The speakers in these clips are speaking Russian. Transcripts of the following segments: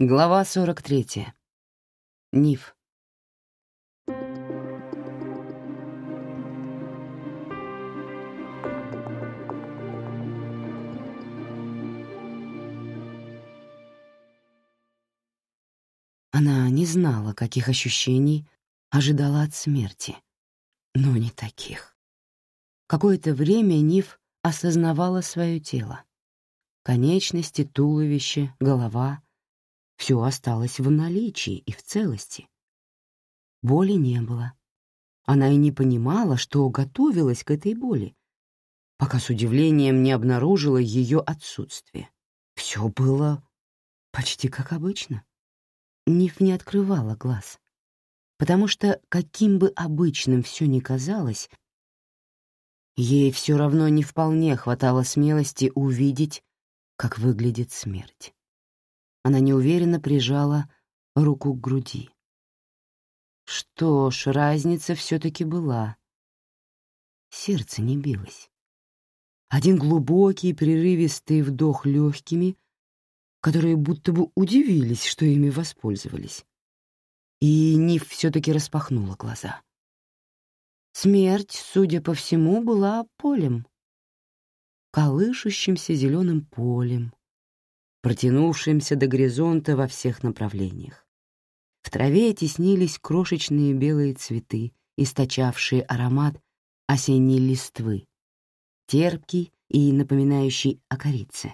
Глава 43. Ниф. Она не знала, каких ощущений ожидала от смерти, но не таких. Какое-то время Ниф осознавала свое тело. Конечности, туловище, голова — все осталось в наличии и в целости. Боли не было. Она и не понимала, что готовилась к этой боли, пока с удивлением не обнаружила ее отсутствие. Все было почти как обычно. Ниф не открывала глаз, потому что, каким бы обычным все ни казалось, ей все равно не вполне хватало смелости увидеть, как выглядит смерть. Она неуверенно прижала руку к груди. Что ж, разница все-таки была. Сердце не билось. Один глубокий, прерывистый вдох легкими — которые будто бы удивились, что ими воспользовались. И Ниф все-таки распахнула глаза. Смерть, судя по всему, была полем, колышущимся зеленым полем, протянувшимся до горизонта во всех направлениях. В траве теснились крошечные белые цветы, источавшие аромат осенней листвы, терпкий и напоминающий о корице.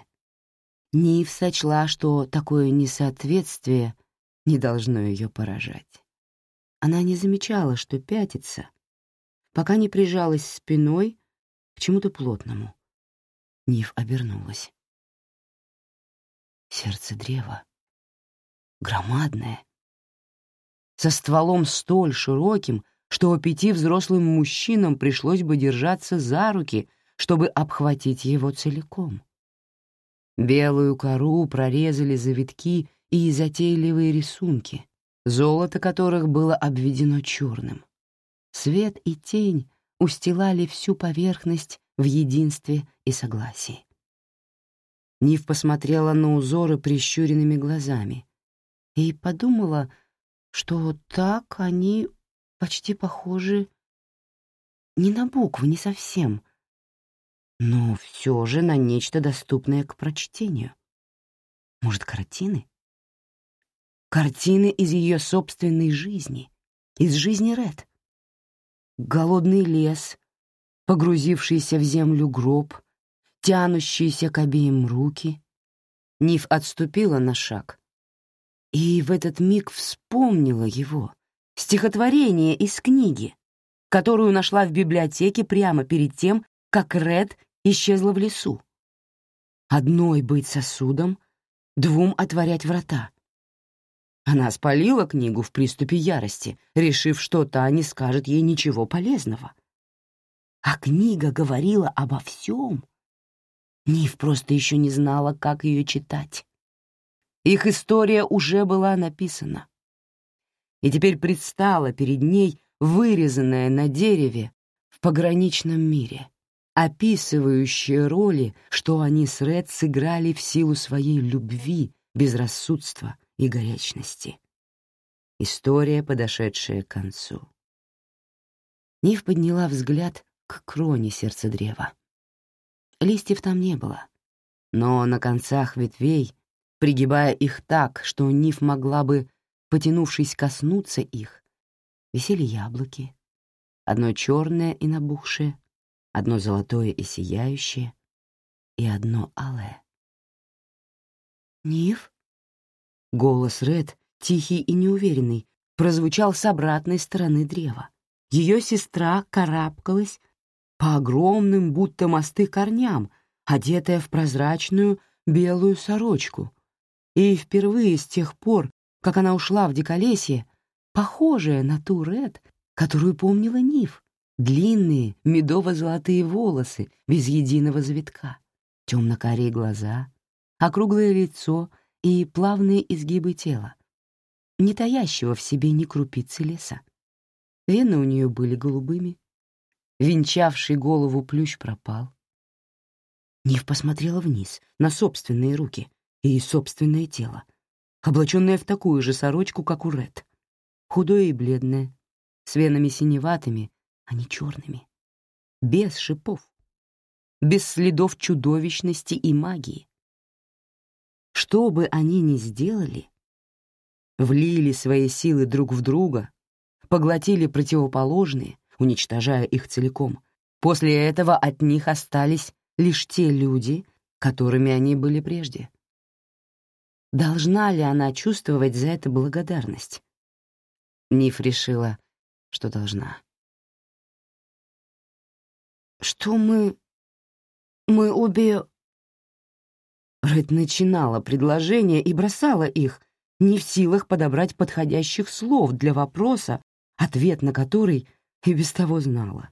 Нив сочла, что такое несоответствие не должно ее поражать. Она не замечала, что пятится, пока не прижалась спиной к чему-то плотному. Нив обернулась. Сердце древа. Громадное. Со стволом столь широким, что пяти взрослым мужчинам пришлось бы держаться за руки, чтобы обхватить его целиком. Белую кору прорезали завитки и затейливые рисунки, золото которых было обведено черным. Свет и тень устилали всю поверхность в единстве и согласии. Нив посмотрела на узоры прищуренными глазами и подумала, что так они почти похожи не на буквы, не совсем, но все же на нечто доступное к прочтению. Может, картины? Картины из ее собственной жизни, из жизни Ред. Голодный лес, погрузившийся в землю гроб, тянущиеся к обеим руки. Ниф отступила на шаг и в этот миг вспомнила его, стихотворение из книги, которую нашла в библиотеке прямо перед тем, как Ред исчезла в лесу. Одной быть сосудом, двум отворять врата. Она спалила книгу в приступе ярости, решив, что та не скажет ей ничего полезного. А книга говорила обо всем. Нив просто еще не знала, как ее читать. Их история уже была написана. И теперь предстала перед ней, вырезанная на дереве в пограничном мире описывающие роли, что они с Ред сыграли в силу своей любви, безрассудства и горячности. История, подошедшая к концу. Нив подняла взгляд к кроне сердца древа. Листьев там не было, но на концах ветвей, пригибая их так, что Нив могла бы, потянувшись, коснуться их, висели яблоки, одно черное и набухшее, одно золотое и сияющее, и одно алое. «Нив?» Голос Ред, тихий и неуверенный, прозвучал с обратной стороны древа. Ее сестра карабкалась по огромным, будто мосты корням, одетая в прозрачную белую сорочку. И впервые с тех пор, как она ушла в диколесье, похожая на ту Ред, которую помнила Нив, длинные медово-золотые волосы без единого завитка, темно-карие глаза, округлое лицо и плавные изгибы тела, не таящего в себе ни крупицы леса. Вены у нее были голубыми, венчавший голову плющ пропал. Нив посмотрела вниз, на собственные руки и собственное тело, облаченное в такую же сорочку, как у Ред. Худое и бледное, с венами синеватыми, а не черными. Без шипов. Без следов чудовищности и магии. Что бы они ни сделали, влили свои силы друг в друга, поглотили противоположные, уничтожая их целиком. После этого от них остались лишь те люди, которыми они были прежде. Должна ли она чувствовать за это благодарность? Ниф решила, что должна. «Что мы... мы обе...» Рэд начинала предложения и бросала их, не в силах подобрать подходящих слов для вопроса, ответ на который и без того знала.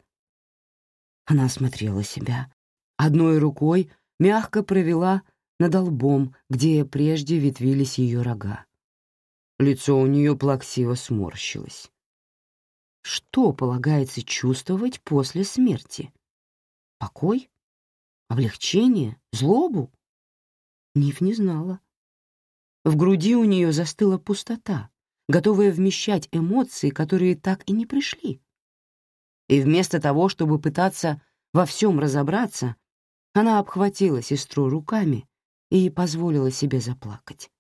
Она осмотрела себя. Одной рукой мягко провела над лбом, где прежде ветвились ее рога. Лицо у нее плаксиво сморщилось. Что полагается чувствовать после смерти? Покой? Облегчение? Злобу? Ниф не знала. В груди у нее застыла пустота, готовая вмещать эмоции, которые так и не пришли. И вместо того, чтобы пытаться во всем разобраться, она обхватила сестру руками и позволила себе заплакать.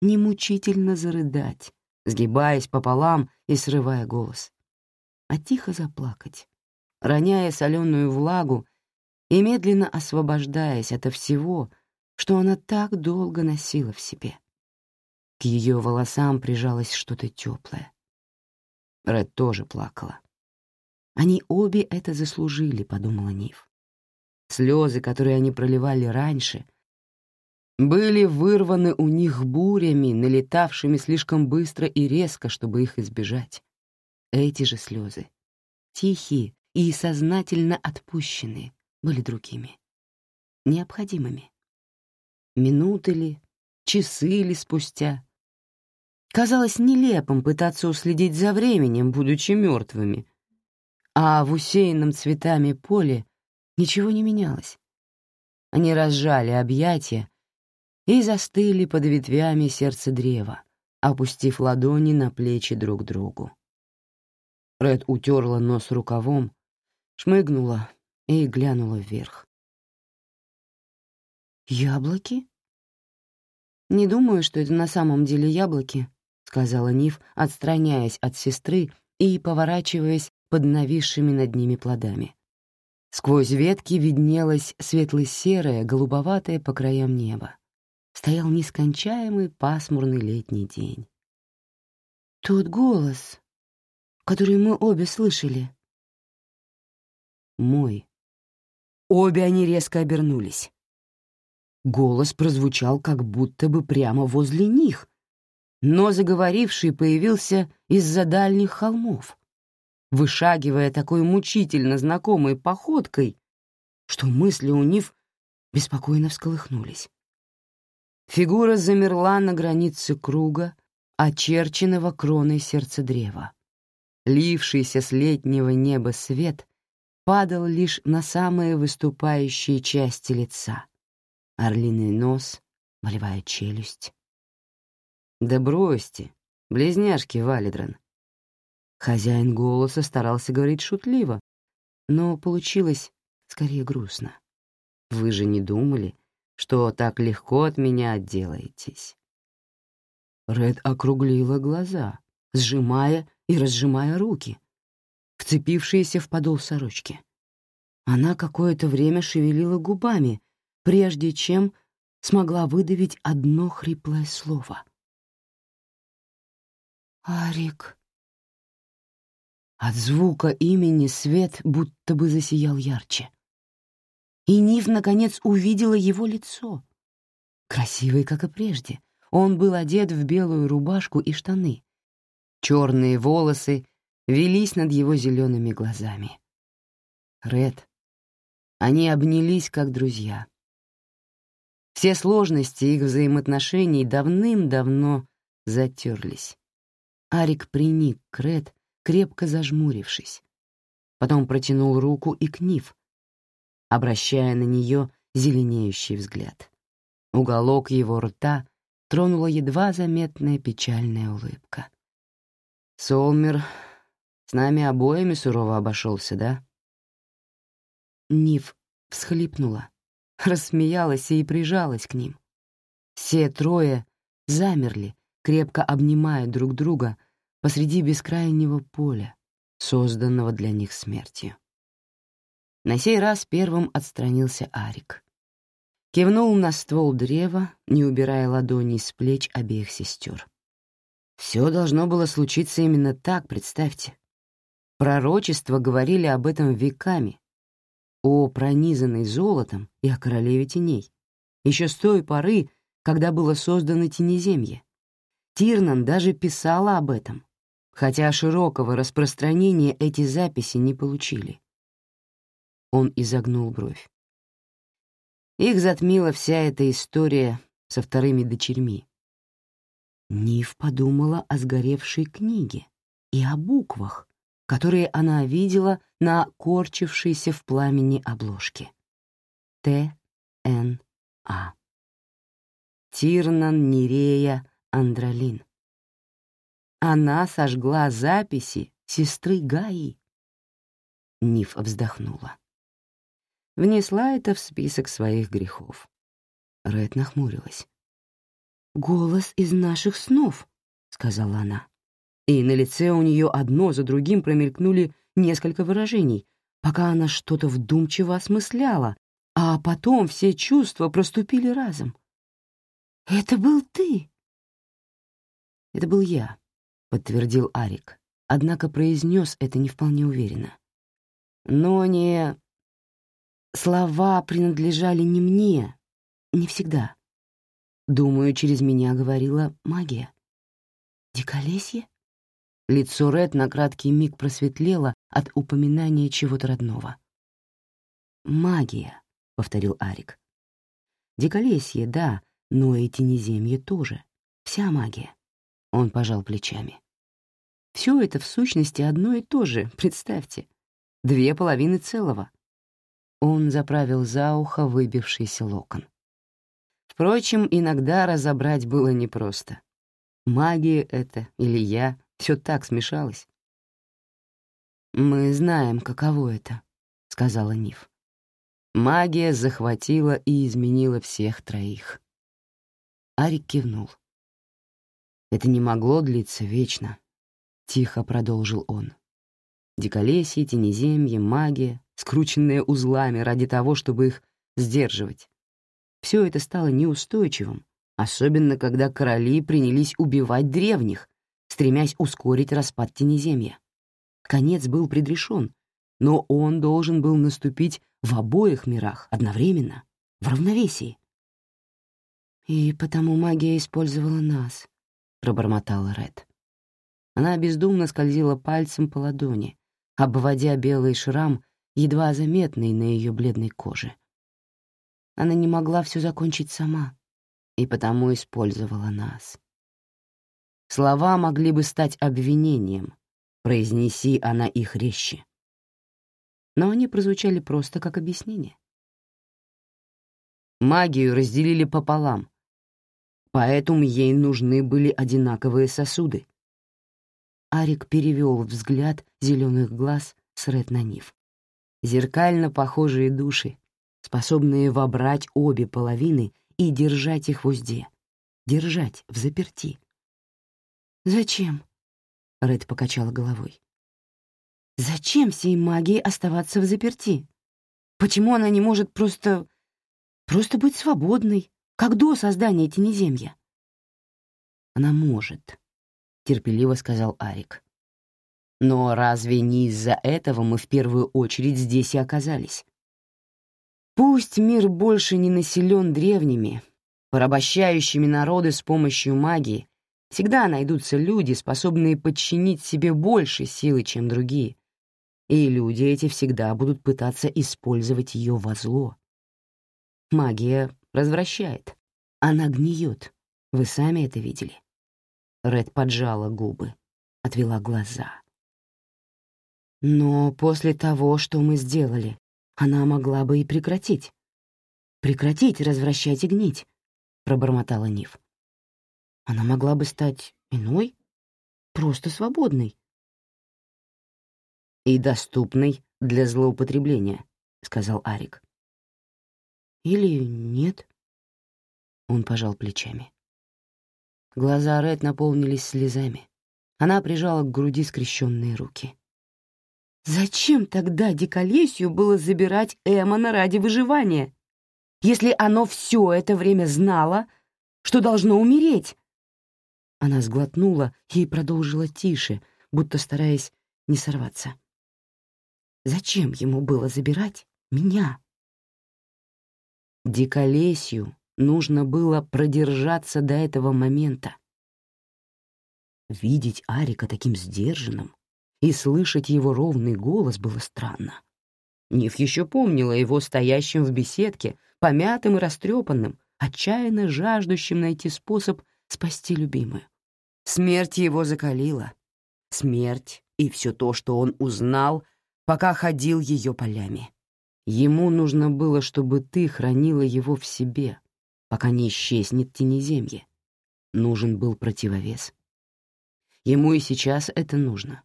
Немучительно зарыдать, сгибаясь пополам и срывая голос, а тихо заплакать, роняя соленую влагу и медленно освобождаясь ото всего, что она так долго носила в себе. К ее волосам прижалось что-то теплое. Ред тоже плакала. Они обе это заслужили, подумала Нив. Слезы, которые они проливали раньше, были вырваны у них бурями, налетавшими слишком быстро и резко, чтобы их избежать. Эти же слезы, тихие и сознательно отпущенные, были другими, необходимыми. Минуты ли, часы ли спустя. Казалось нелепым пытаться уследить за временем, будучи мертвыми, а в усеянном цветами поле ничего не менялось. Они разжали объятия и застыли под ветвями сердца древа, опустив ладони на плечи друг другу. Ред утерла нос рукавом, шмыгнула и глянула вверх. «Яблоки?» «Не думаю, что это на самом деле яблоки», — сказала Ниф, отстраняясь от сестры и поворачиваясь под нависшими над ними плодами. Сквозь ветки виднелось светло-серое, голубоватое по краям неба. Стоял нескончаемый пасмурный летний день. «Тот голос, который мы обе слышали». «Мой». Обе они резко обернулись. Голос прозвучал как будто бы прямо возле них, но заговоривший появился из-за дальних холмов вышагивая такой мучительно знакомой походкой, что мысли у Нив беспокойно всколыхнулись. Фигура замерла на границе круга, очерченного кроной сердца древа. Лившийся с летнего неба свет падал лишь на самые выступающие части лица. Орлиный нос, волевая челюсть. «Да бросьте, близняшки Валидран», Хозяин голоса старался говорить шутливо, но получилось скорее грустно. Вы же не думали, что так легко от меня отделаетесь. Ред округлила глаза, сжимая и разжимая руки, вцепившиеся в подол сорочки. Она какое-то время шевелила губами, прежде чем смогла выдавить одно хриплое слово. «Арик», от звука имени свет будто бы засиял ярче. И Нив, наконец, увидела его лицо. Красивый, как и прежде. Он был одет в белую рубашку и штаны. Черные волосы велись над его зелеными глазами. Ред. Они обнялись, как друзья. Все сложности их взаимоотношений давным-давно затерлись. Арик приник к Ред, крепко зажмурившись. Потом протянул руку и к Нив, обращая на нее зеленеющий взгляд. Уголок его рта тронула едва заметная печальная улыбка. «Солмер с нами обоими сурово обошелся, да?» Нив всхлипнула, рассмеялась и прижалась к ним. Все трое замерли, крепко обнимая друг друга посреди бескрайнего поля, созданного для них смертью. На сей раз первым отстранился Арик. Кивнул на ствол древа, не убирая ладоней с плеч обеих сестер. Все должно было случиться именно так, представьте. Пророчества говорили об этом веками, о пронизанной золотом и о королеве теней, еще с той поры, когда было создано Тенеземье. Тирнан даже писала об этом, хотя широкого распространения эти записи не получили. Он изогнул бровь. Их затмила вся эта история со вторыми дочерьми. Нив подумала о сгоревшей книге и о буквах, которые она видела на корчившейся в пламени обложке. Т.Н.А. Тирнан Нерея Андралин. Она сожгла записи сестры Гаи. Ниф вздохнула. Внесла это в список своих грехов. Рэд нахмурилась. «Голос из наших снов», — сказала она. И на лице у нее одно за другим промелькнули несколько выражений, пока она что-то вдумчиво осмысляла, а потом все чувства проступили разом. «Это был ты!» «Это был я», — подтвердил Арик, однако произнес это не вполне уверенно. «Но не... Слова принадлежали не мне, не всегда. Думаю, через меня говорила магия. Диколесье?» Лицо Ред на краткий миг просветлело от упоминания чего-то родного. «Магия», — повторил Арик. «Диколесье, да, но и тенеземье тоже. Вся магия. Он пожал плечами. Все это в сущности одно и то же, представьте. Две половины целого. Он заправил за ухо выбившийся локон. Впрочем, иногда разобрать было непросто. Магия это или я, все так смешалось. «Мы знаем, каково это», — сказала Ниф. Магия захватила и изменила всех троих. Арик кивнул. Это не могло длиться вечно, — тихо продолжил он. Диколесье, тенеземье, магия, скрученные узлами ради того, чтобы их сдерживать. Все это стало неустойчивым, особенно когда короли принялись убивать древних, стремясь ускорить распад тенеземья. Конец был предрешен, но он должен был наступить в обоих мирах одновременно, в равновесии. И потому магия использовала нас, — пробормотала Ред. Она бездумно скользила пальцем по ладони, обводя белый шрам, едва заметный на ее бледной коже. Она не могла все закончить сама, и потому использовала нас. Слова могли бы стать обвинением, произнеси она их резче. Но они прозвучали просто как объяснение. Магию разделили пополам, поэтому ей нужны были одинаковые сосуды. Арик перевел взгляд зеленых глаз с Ред на Нив. Зеркально похожие души, способные вобрать обе половины и держать их в узде, держать в заперти. «Зачем?» — Ред покачала головой. «Зачем всей магии оставаться в заперти? Почему она не может просто... просто быть свободной, как до создания Тенеземья. «Она может», — терпеливо сказал Арик. «Но разве не из-за этого мы в первую очередь здесь и оказались? Пусть мир больше не населен древними, порабощающими народы с помощью магии, всегда найдутся люди, способные подчинить себе больше силы, чем другие, и люди эти всегда будут пытаться использовать ее во зло. Магия развращает. Она гниет. Вы сами это видели. Ред поджала губы, отвела глаза. Но после того, что мы сделали, она могла бы и прекратить. Прекратить развращать и гнить, пробормотала Нив. Она могла бы стать иной, просто свободной. «И доступной для злоупотребления», — сказал Арик. «Или нет?» Он пожал плечами. Глаза Ред наполнились слезами. Она прижала к груди скрещенные руки. Зачем тогда Диколесью было забирать Эмона ради выживания, если оно все это время знало, что должно умереть? Она сглотнула и продолжила тише, будто стараясь не сорваться. Зачем ему было забирать меня? Диколесью нужно было продержаться до этого момента. Видеть Арика таким сдержанным и слышать его ровный голос было странно. Ниф еще помнила его стоящим в беседке, помятым и растрепанным, отчаянно жаждущим найти способ спасти любимую. Смерть его закалила. Смерть и все то, что он узнал, пока ходил ее полями. Ему нужно было, чтобы ты хранила его в себе, пока не исчезнет тенеземье. Нужен был противовес. Ему и сейчас это нужно,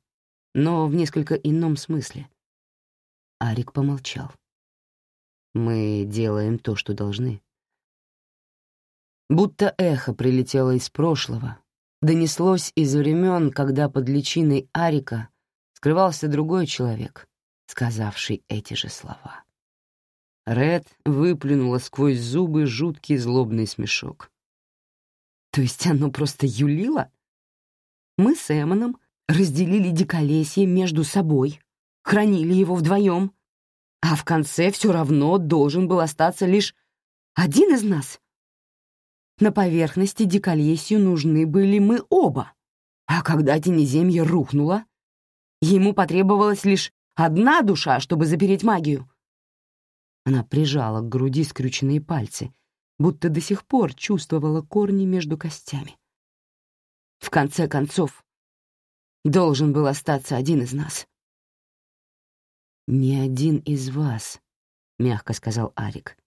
но в несколько ином смысле. Арик помолчал. «Мы делаем то, что должны». Будто эхо прилетело из прошлого, донеслось из времен, когда под личиной Арика скрывался другой человек, сказавший эти же слова. Ред выплюнула сквозь зубы жуткий злобный смешок. То есть оно просто юлило? Мы с Эмоном разделили диколесье между собой, хранили его вдвоем, а в конце все равно должен был остаться лишь один из нас. На поверхности диколесью нужны были мы оба, а когда тенеземье рухнуло, ему потребовалась лишь одна душа, чтобы запереть магию. Она прижала к груди скрюченные пальцы, будто до сих пор чувствовала корни между костями. В конце концов, должен был остаться один из нас. «Не один из вас», — мягко сказал Арик.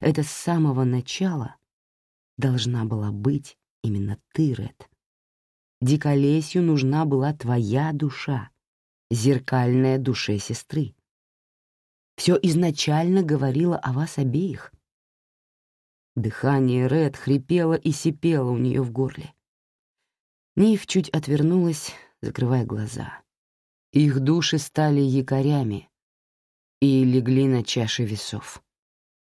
«Это с самого начала должна была быть именно ты, Ред. Диколесью нужна была твоя душа, зеркальная душе сестры. Все изначально говорило о вас обеих. Дыхание Ред хрипело и сипело у нее в горле. Ниф чуть отвернулась, закрывая глаза. Их души стали якорями и легли на чаши весов,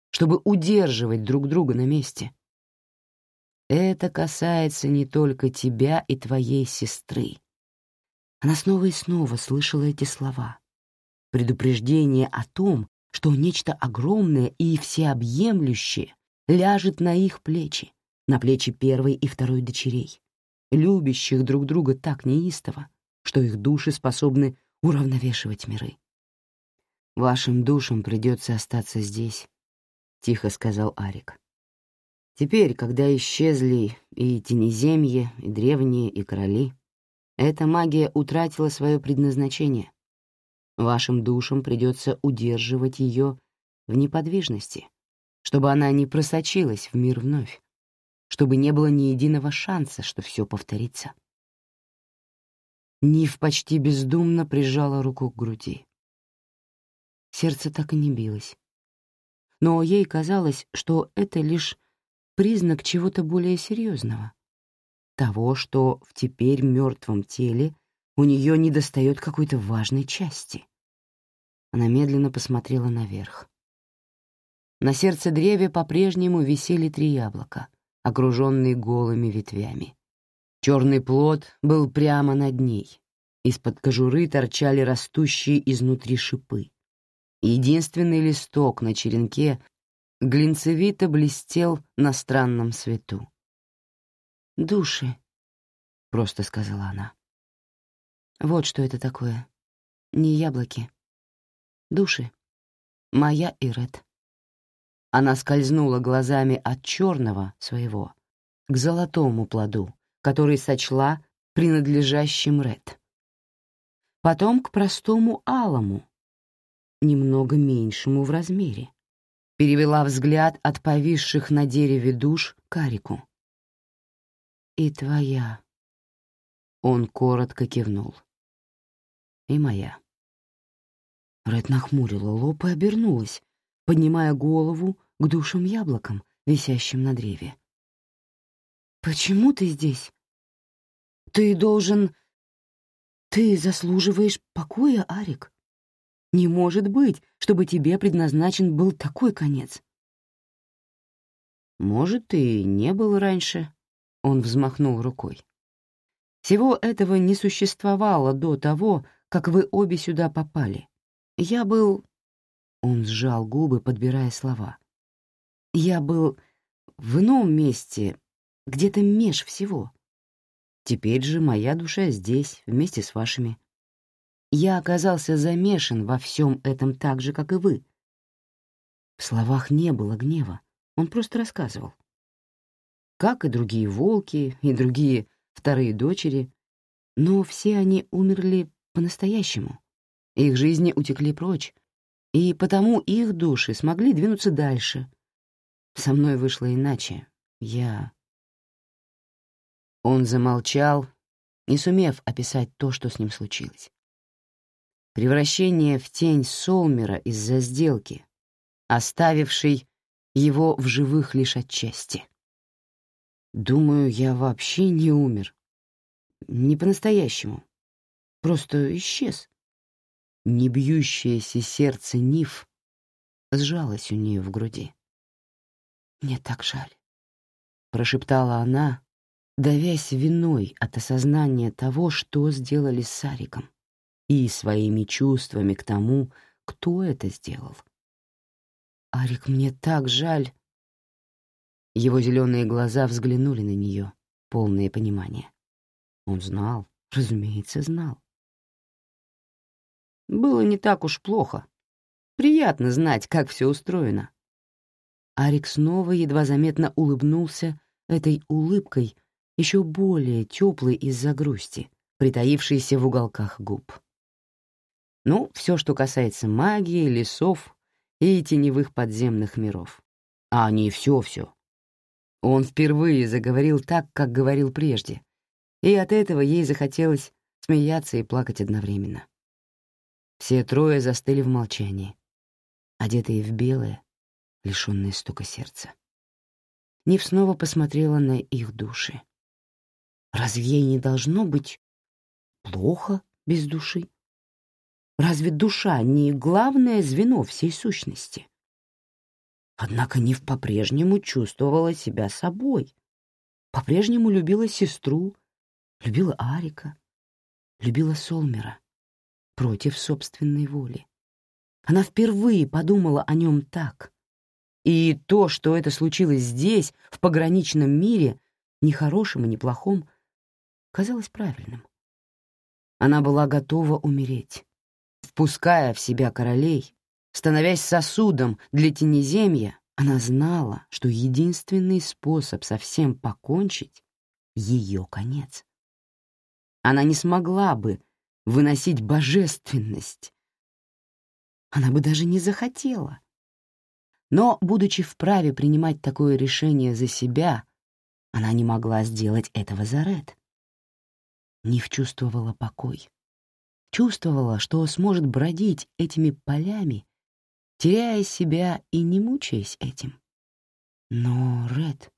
чтобы удерживать друг друга на месте. Это касается не только тебя и твоей сестры. Она снова и снова слышала эти слова. Предупреждение о том, что нечто огромное и всеобъемлющее ляжет на их плечи, на плечи первой и второй дочерей любящих друг друга так неистово, что их души способны уравновешивать миры. «Вашим душам придется остаться здесь», — тихо сказал Арик. «Теперь, когда исчезли и тенеземье, и древние, и короли, эта магия утратила свое предназначение. Вашим душам придется удерживать ее в неподвижности, чтобы она не просочилась в мир вновь чтобы не было ни единого шанса, что все повторится. Нив почти бездумно прижала руку к груди. Сердце так и не билось. Но ей казалось, что это лишь признак чего-то более серьезного. Того, что в теперь мертвом теле у нее недостает какой-то важной части. Она медленно посмотрела наверх. На сердце древе по-прежнему висели три яблока, окруженный голыми ветвями. Черный плод был прямо над ней. Из-под кожуры торчали растущие изнутри шипы. Единственный листок на черенке глинцевито блестел на странном свету. «Души», — просто сказала она. «Вот что это такое. Не яблоки. Души. Моя и Ред». Она скользнула глазами от черного своего к золотому плоду, который сочла принадлежащим Ред. Потом к простому алому, немного меньшему в размере. Перевела взгляд от повисших на дереве душ к Арику. и твоя». Он коротко кивнул. «И моя». Ред нахмурила лоб и обернулась, поднимая голову к душам яблокам, висящим на древе. «Почему ты здесь? Ты должен... Ты заслуживаешь покоя, Арик. Не может быть, чтобы тебе предназначен был такой конец». «Может, и не был раньше», — он взмахнул рукой. «Всего этого не существовало до того, как вы обе сюда попали. Я был...» Он сжал губы, подбирая слова. «Я был в ином месте, где-то меж всего. Теперь же моя душа здесь, вместе с вашими. Я оказался замешан во всем этом так же, как и вы». В словах не было гнева, он просто рассказывал. Как и другие волки, и другие вторые дочери, но все они умерли по-настоящему. Их жизни утекли прочь, и потому их души смогли двинуться дальше. Со мной вышло иначе. Я... Он замолчал, не сумев описать то, что с ним случилось. Превращение в тень Солмера из-за сделки, оставившей его в живых лишь отчасти. Думаю, я вообще не умер. Не по-настоящему. Просто исчез не бьющееся сердце Ниф сжалось у нее в груди. «Мне так жаль», — прошептала она, давясь виной от осознания того, что сделали с Сариком, и своими чувствами к тому, кто это сделал. «Арик, мне так жаль!» Его зеленые глаза взглянули на нее, полные понимания. Он знал, разумеется, знал. Было не так уж плохо. Приятно знать, как все устроено. Арик снова едва заметно улыбнулся этой улыбкой, еще более теплой из-за грусти, притаившейся в уголках губ. Ну, все, что касается магии, лесов и теневых подземных миров. А не все-все. Он впервые заговорил так, как говорил прежде, и от этого ей захотелось смеяться и плакать одновременно. Все трое застыли в молчании, одетые в белое, лишённое стука сердца. Нив снова посмотрела на их души. Разве ей не должно быть плохо без души? Разве душа не главное звено всей сущности? Однако Нив по-прежнему чувствовала себя собой, по-прежнему любила сестру, любила Арика, любила Солмера против собственной воли. Она впервые подумала о нем так. И то, что это случилось здесь, в пограничном мире, ни хорошим и ни плохом, казалось правильным. Она была готова умереть, впуская в себя королей, становясь сосудом для тенеземья, она знала, что единственный способ совсем покончить — ее конец. Она не смогла бы выносить божественность. Она бы даже не захотела. Но, будучи вправе принимать такое решение за себя, она не могла сделать этого за Ред. Нив чувствовала покой. Чувствовала, что сможет бродить этими полями, теряя себя и не мучаясь этим. Но Ред...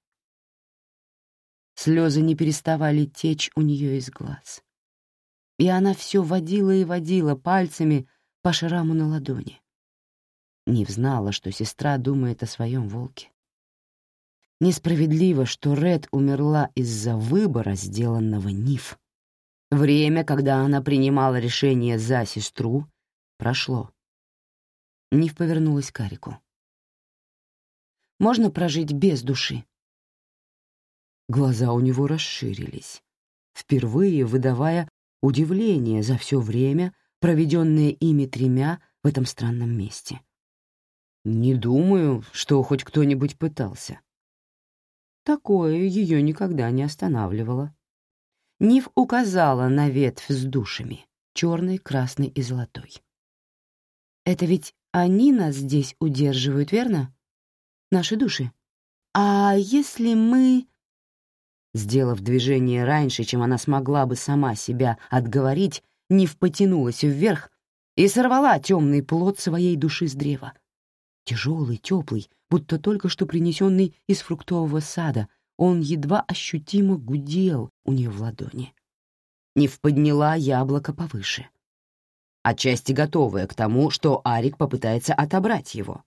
Слезы не переставали течь у нее из глаз и она все водила и водила пальцами по шраму на ладони. Нив знала, что сестра думает о своем волке. Несправедливо, что Ред умерла из-за выбора, сделанного Нив. Время, когда она принимала решение за сестру, прошло. Нив повернулась к Арику. «Можно прожить без души?» Глаза у него расширились, впервые выдавая удивление за все время, проведенное ими тремя в этом странном месте. Не думаю, что хоть кто-нибудь пытался. Такое ее никогда не останавливало. Нив указала на ветвь с душами, черной, красной и золотой. «Это ведь они нас здесь удерживают, верно? Наши души. А если мы...» сделав движение раньше, чем она смогла бы сама себя отговорить, Нив потянулась вверх и сорвала темный плод своей души с древа. Тяжелый, теплый, будто только что принесенный из фруктового сада, он едва ощутимо гудел у нее в ладони. Нив подняла яблоко повыше. Отчасти готовая к тому, что Арик попытается отобрать его.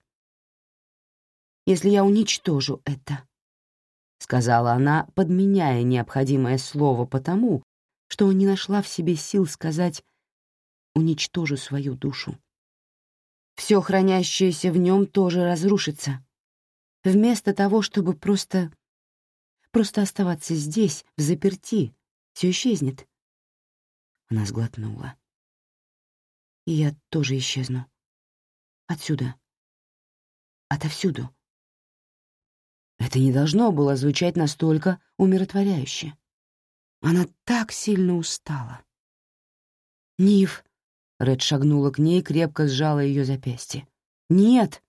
«Если я уничтожу это», — сказала она, подменяя необходимое слово потому, что не нашла в себе сил сказать «уничтожу свою душу». Все хранящееся в нем тоже разрушится. Вместо того, чтобы просто... просто оставаться здесь, в заперти, все исчезнет. Она сглотнула. И я тоже исчезну. Отсюда. Отовсюду. Это не должно было звучать настолько умиротворяюще. Она так сильно устала. «Нив!» — Ред шагнула к ней, крепко сжала ее запястье. «Нет!»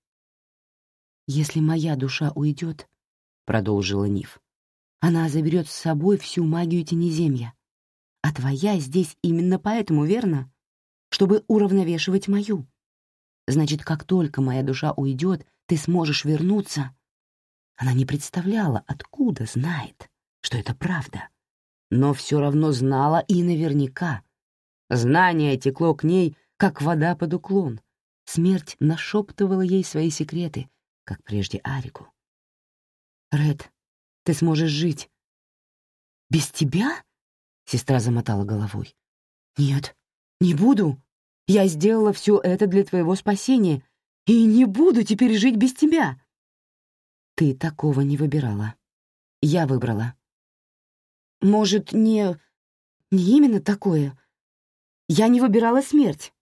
«Если моя душа уйдет, — продолжила Нив, — она заберет с собой всю магию Тенеземья. А твоя здесь именно поэтому, верно? Чтобы уравновешивать мою. Значит, как только моя душа уйдет, ты сможешь вернуться. Она не представляла, откуда знает, что это правда но все равно знала и наверняка. Знание текло к ней, как вода под уклон. Смерть нашептывала ей свои секреты, как прежде Арику. «Ред, ты сможешь жить». «Без тебя?» — сестра замотала головой. «Нет, не буду. Я сделала все это для твоего спасения и не буду теперь жить без тебя». «Ты такого не выбирала. Я выбрала. Может, не... не именно такое. Я не выбирала смерть.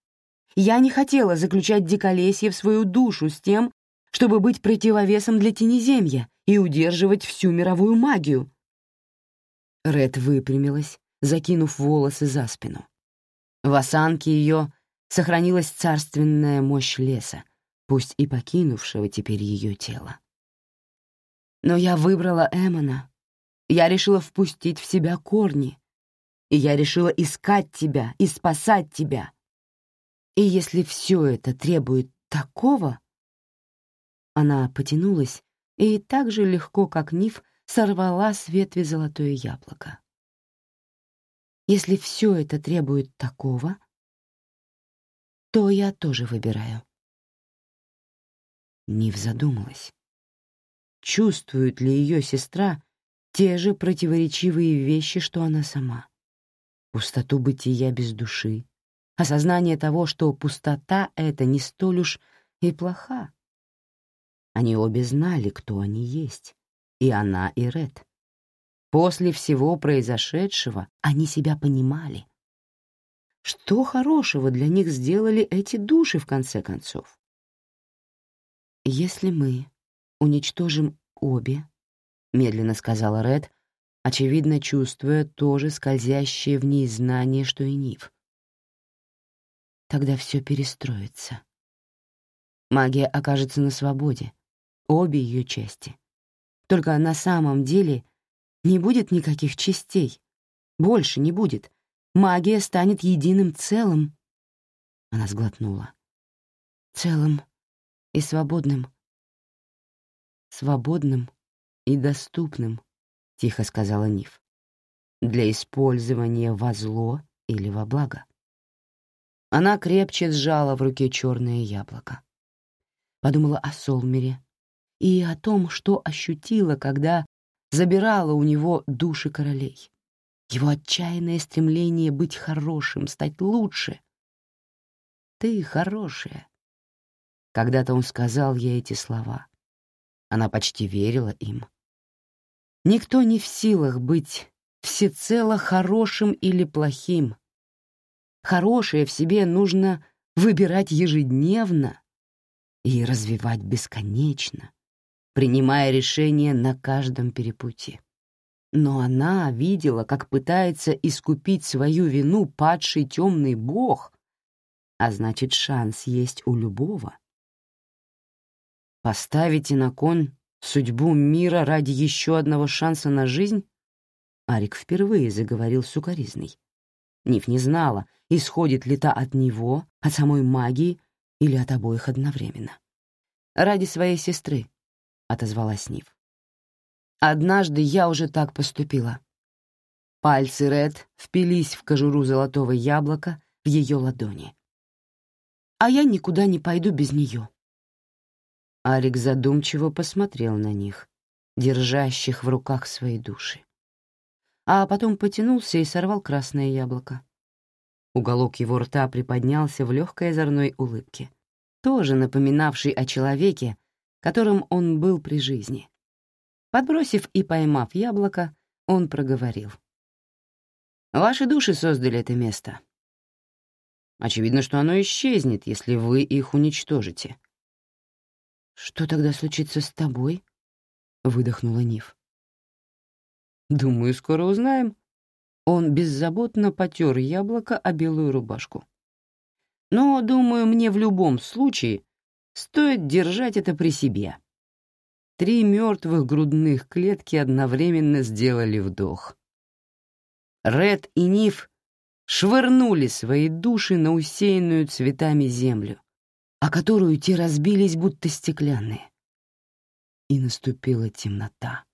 Я не хотела заключать диколесье в свою душу с тем, чтобы быть противовесом для тенеземья и удерживать всю мировую магию. Ред выпрямилась, закинув волосы за спину. В осанке ее сохранилась царственная мощь леса, пусть и покинувшего теперь ее тело. Но я выбрала Эмона, я решила впустить в себя корни. И я решила искать тебя и спасать тебя. И если все это требует такого... Она потянулась и так же легко, как Ниф, сорвала с ветви золотое яблоко. Если все это требует такого, то я тоже выбираю. Нив задумалась. Чувствует ли ее сестра те же противоречивые вещи, что она сама. Пустоту бытия без души, осознание того, что пустота — это не столь уж и плоха. Они обе знали, кто они есть, и она, и Ред. После всего произошедшего они себя понимали. Что хорошего для них сделали эти души, в конце концов? Если мы уничтожим обе, — медленно сказала Ред, очевидно чувствуя тоже скользящее в ней знание, что и Нив. Тогда все перестроится. Магия окажется на свободе, обе ее части. Только на самом деле не будет никаких частей. Больше не будет. Магия станет единым целым. Она сглотнула. Целым и свободным. Свободным и доступным», — тихо сказала Ниф, «для использования во зло или во благо». Она крепче сжала в руке черное яблоко. Подумала о Солмере и о том, что ощутила, когда забирала у него души королей. Его отчаянное стремление быть хорошим, стать лучше. «Ты хорошая». Когда-то он сказал ей эти слова. Она почти верила им. Никто не в силах быть всецело хорошим или плохим. Хорошее в себе нужно выбирать ежедневно и развивать бесконечно, принимая решения на каждом перепутье. Но она видела, как пытается искупить свою вину падший темный бог, а значит, шанс есть у любого. Поставите на кон судьбу мира ради еще одного шанса на жизнь? Арик впервые заговорил с укоризной. Ниф не знала, исходит ли та от него, от самой магии или от обоих одновременно. «Ради своей сестры», — отозвалась Ниф. «Однажды я уже так поступила». Пальцы Ред впились в кожуру золотого яблока в ее ладони. «А я никуда не пойду без нее». Арик задумчиво посмотрел на них, держащих в руках свои души а потом потянулся и сорвал красное яблоко. Уголок его рта приподнялся в легкой озорной улыбке, тоже напоминавшей о человеке, которым он был при жизни. Подбросив и поймав яблоко, он проговорил. «Ваши души создали это место. Очевидно, что оно исчезнет, если вы их уничтожите». «Что тогда случится с тобой?» — выдохнула Ниф. Думаю, скоро узнаем. Он беззаботно потер яблоко о белую рубашку. Но, думаю, мне в любом случае стоит держать это при себе. Три мертвых грудных клетки одновременно сделали вдох. Ред и Ниф швырнули свои души на усеянную цветами землю, о которую те разбились, будто стеклянные. И наступила темнота.